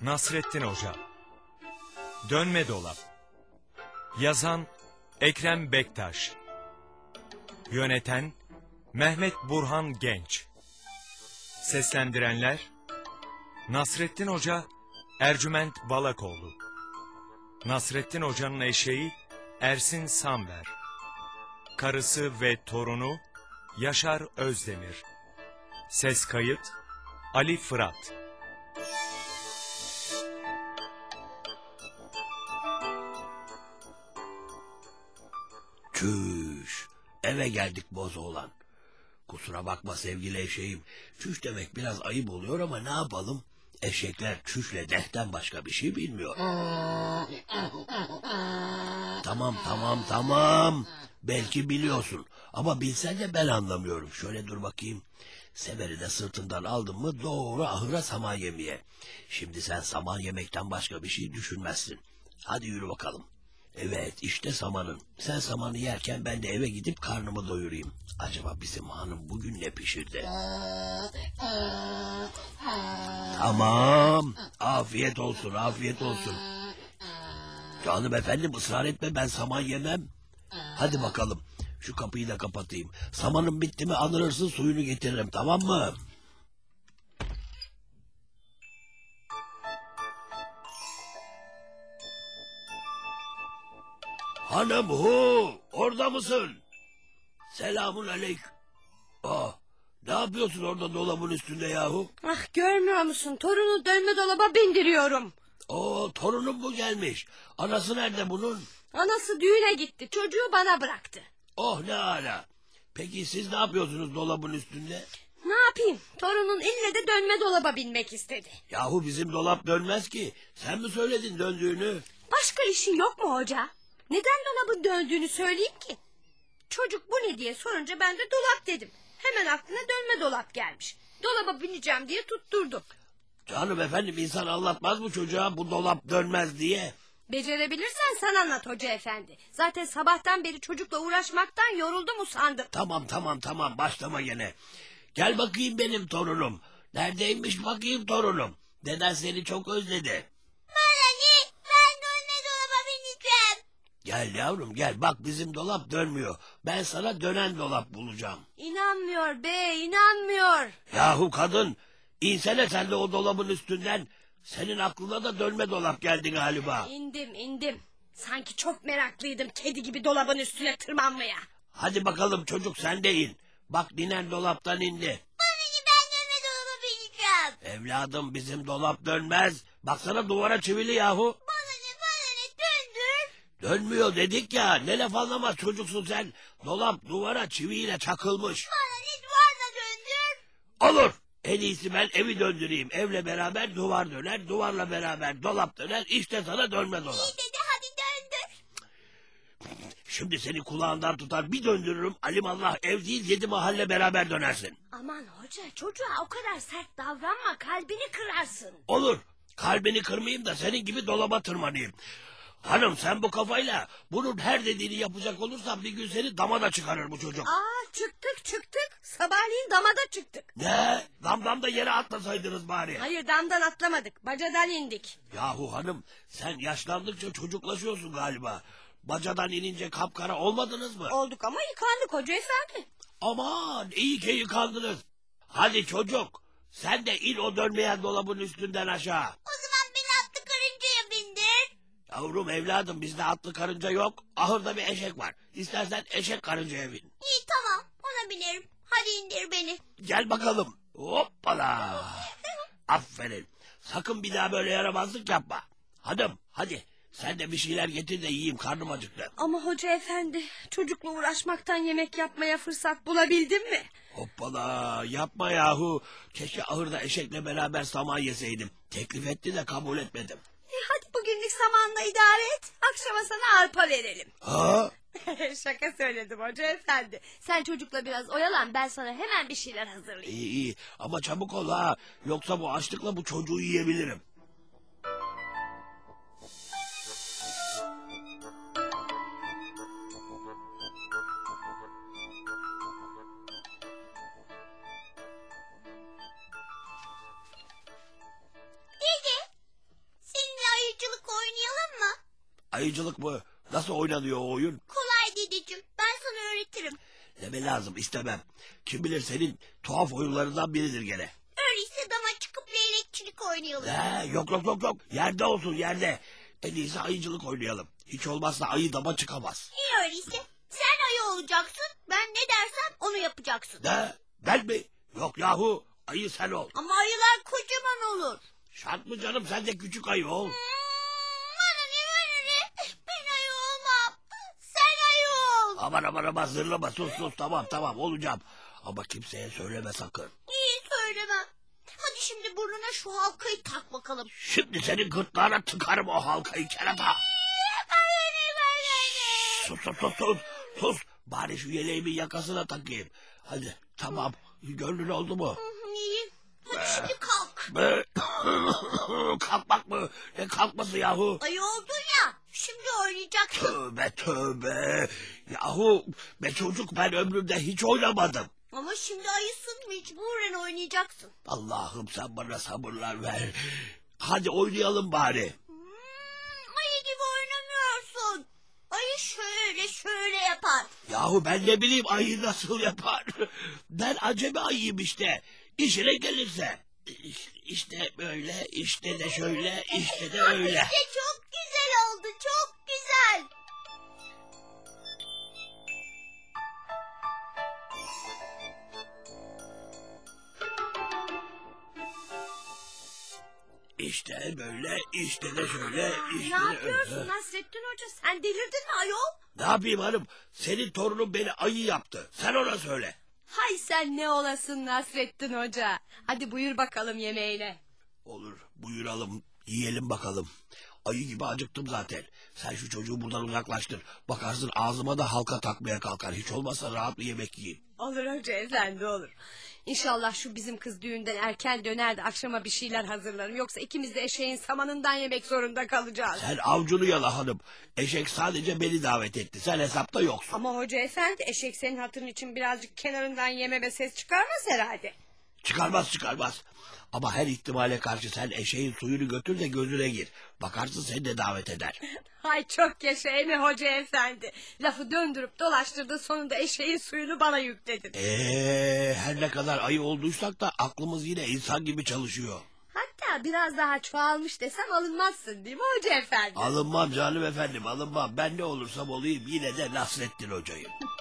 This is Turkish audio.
Nasrettin Hoca. Dönme Dolap. Yazan Ekrem Bektaş. Yöneten Mehmet Burhan Genç. Seslendirenler Nasrettin Hoca Ercüment Balakoğlu. Nasrettin Hoca'nın eşeği Ersin Samver. Karısı ve torunu Yaşar Özdemir. Ses kayıt Ali Fırat Çüş. Eve geldik boz oğlan. Kusura bakma sevgili eşeğim. Çüş demek biraz ayıp oluyor ama ne yapalım? Eşekler çüşle dehten başka bir şey bilmiyor. tamam tamam tamam. Belki biliyorsun. Ama bilsen de ben anlamıyorum. Şöyle dur bakayım. Severi de sırtından aldın mı doğru ahıra saman yemeye. Şimdi sen saman yemekten başka bir şey düşünmezsin. Hadi yürü bakalım. Evet işte samanın. Sen samanı yerken ben de eve gidip karnımı doyurayım. Acaba bizim hanım bugün ne pişirdi? Tamam. Afiyet olsun afiyet olsun. Canım efendim ısrar etme ben saman yemem. Hadi bakalım. Şu kapıyı da kapatayım. Samanın bitti mi anırırsın suyunu getiririm tamam mı? Hanım hu orada mısın? Selamun aleyküm. Ah, ne yapıyorsun orada dolabın üstünde yahu? Ah görmüyor musun? Torunu dönme dolaba bindiriyorum. Oo torunum bu gelmiş. Anası nerede bunun? Anası düğüne gitti. Çocuğu bana bıraktı. Oh ne ala. Peki siz ne yapıyorsunuz dolabın üstünde? Ne yapayım? Torunun ille de dönme dolaba binmek istedi. Yahu bizim dolap dönmez ki. Sen mi söyledin döndüğünü? Başka işi yok mu hoca? Neden dolabın döndüğünü söyleyeyim ki? Çocuk bu ne diye sorunca ben de dolap dedim. Hemen aklına dönme dolap gelmiş. Dolaba bineceğim diye tutturdu. Canım efendim insan anlatmaz mı çocuğa bu dolap dönmez diye? Becerebilirsen sen anlat hoca efendi. Zaten sabahtan beri çocukla uğraşmaktan yoruldum usandım. Tamam tamam tamam başlama gene. Gel bakayım benim torunum. Neredeymiş bakayım torunum. Deden seni çok özledi. Gel yavrum gel bak bizim dolap dönmüyor. Ben sana dönen dolap bulacağım. İnanmıyor be inanmıyor. Yahu kadın insene sen de o dolabın üstünden. Senin aklına da dönme dolap geldi galiba. İndim indim. Sanki çok meraklıydım kedi gibi dolabın üstüne tırmanmaya. Hadi bakalım çocuk sen de in. Bak ninen dolaptan indi. Anne ben dönme dolaba bineceğim. Evladım bizim dolap dönmez. Baksana duvara çivili yahu. Bana ne bana ne döndür. Dönmüyor dedik ya. Ne laf anlamaz çocuksun sen. Dolap duvara çiviyle çakılmış. Bana ne duvarda döndür. Olur. En iyisi ben evi döndüreyim. Evle beraber duvar döner. Duvarla beraber dolap döner. İşte sana dönme dolap. İyi dedi hadi döndür. Şimdi seni kulağından tutar bir döndürürüm. Alimallah ev değil yedi mahalle beraber dönersin. Aman hoca çocuğa o kadar sert davranma kalbini kırarsın. Olur. Kalbini kırmayayım da senin gibi dolaba tırmanayım. Hanım sen bu kafayla bunun her dediğini yapacak olursan bir gün seni dama da çıkarır bu çocuk. Aa çıktık çıktık sabahleyin damada çıktık. Ne? Damdan da yere atlasaydınız bari. Hayır damdan atlamadık bacadan indik. Yahu hanım sen yaşlandıkça çocuklaşıyorsun galiba. Bacadan inince kapkara olmadınız mı? Olduk ama yıkandık hoca efendi. Aman iyi ki yıkandınız. Hadi çocuk sen de in o dönmeyen dolabın üstünden aşağı. O zaman beni atlı karıncaya bindir. Yavrum evladım bizde atlı karınca yok. Ahırda bir eşek var. İstersen eşek karıncaya bin. İyi tamam ona binerim. Hadi indir beni. Gel bakalım. Hoppala. Aferin. Sakın bir daha böyle yaramazlık yapma. Hanım hadi sen de bir şeyler getir de yiyeyim karnım acıktı. Ama hoca efendi çocukla uğraşmaktan yemek yapmaya fırsat bulabildin mi? Hoppala yapma yahu. Keşke ahırda eşekle beraber saman yeseydim. Teklif etti de kabul etmedim. Hadi bugünlük samanla idare et. Akşama sana arpa verelim. Ha? Şaka söyledim hoca efendi. Sen çocukla biraz oyalan ben sana hemen bir şeyler hazırlayayım. İyi iyi ama çabuk ol ha. Yoksa bu açlıkla bu çocuğu yiyebilirim. Ayıcılık mı? Nasıl oynanıyor o oyun? Kolay dedeciğim. Ben sana öğretirim. Deme lazım istemem. Kim bilir senin tuhaf oyunlarından biridir gene. Öyleyse dama çıkıp leylekçilik oynayalım. He, yok yok yok yok. Yerde olsun yerde. En iyisi ayıcılık oynayalım. Hiç olmazsa ayı dama çıkamaz. İyi öyleyse. Sen ayı olacaksın. Ben ne dersem onu yapacaksın. Ne? Ben mi? Yok yahu. Ayı sen ol. Ama ayılar kocaman olur. Şart mı canım sen de küçük ayı ol. Hmm, Aman aman aman zırlama sus sus tamam tamam olacağım. Ama kimseye söyleme sakın. İyi söylemem. Hadi şimdi burnuna şu halkayı tak bakalım. Şimdi senin gırtlağına tıkarım o halkayı kerata. Ne? Sus sus sus sus. Sus. Bari şu yeleğimin yakasına takayım. Hadi tamam. Gönlün oldu mu? İyi. Hadi şimdi kalk. Kalkmak mı? Ne kalkması yahu? Şimdi oynayacaksın. Tövbe tövbe. Yahu be çocuk ben ömrümde hiç oynamadım. Ama şimdi ayısın mecburen oynayacaksın. Allah'ım sen bana sabırlar ver. Hadi oynayalım bari. Hmm, ayı gibi oynamıyorsun. Ayı şöyle şöyle yapar. Yahu ben ne bileyim ayı nasıl yapar. Ben acemi ayıyım işte. İşine gelirse. İş- İşte böyle, işte de şöyle, işte de öyle. İşte çok İşte böyle, işte de şöyle, işte Ne de yapıyorsun öyle. Nasrettin Hoca? Sen delirdin mi ayol? Ne yapayım hanım? Senin torunun beni ayı yaptı. Sen ona söyle. Hay sen ne olasın Nasrettin Hoca. Hadi buyur bakalım yemeğine. Olur, buyuralım, yiyelim bakalım. Ayı gibi acıktım zaten. Sen şu çocuğu buradan uzaklaştır. Bakarsın ağzıma da halka takmaya kalkar. Hiç olmazsa rahat bir yemek yiyeyim. Olur hoca efendi olur. İnşallah şu bizim kız düğünden erken döner de akşama bir şeyler hazırlarım. Yoksa ikimiz de eşeğin samanından yemek zorunda kalacağız. Sen avcunu yala hanım. Eşek sadece beni davet etti. Sen hesapta yoksun. Ama hoca efendi eşek senin hatırın için birazcık kenarından yeme ve ses çıkarmaz herhalde. Çıkarmaz çıkarmaz. Ama her ihtimale karşı sen eşeğin suyunu götür de gözüne gir. Bakarsın seni de davet eder. Hay çok yaşa mi hoca efendi. Lafı döndürüp dolaştırdı sonunda eşeğin suyunu bana yükledin. Eee her ne kadar ayı olduysak da aklımız yine insan gibi çalışıyor. Hatta biraz daha çoğalmış desem alınmazsın değil mi hoca efendi? Alınmam canım efendim alınmam. Ben ne olursam olayım yine de Nasrettin hocayım.